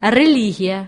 Религия.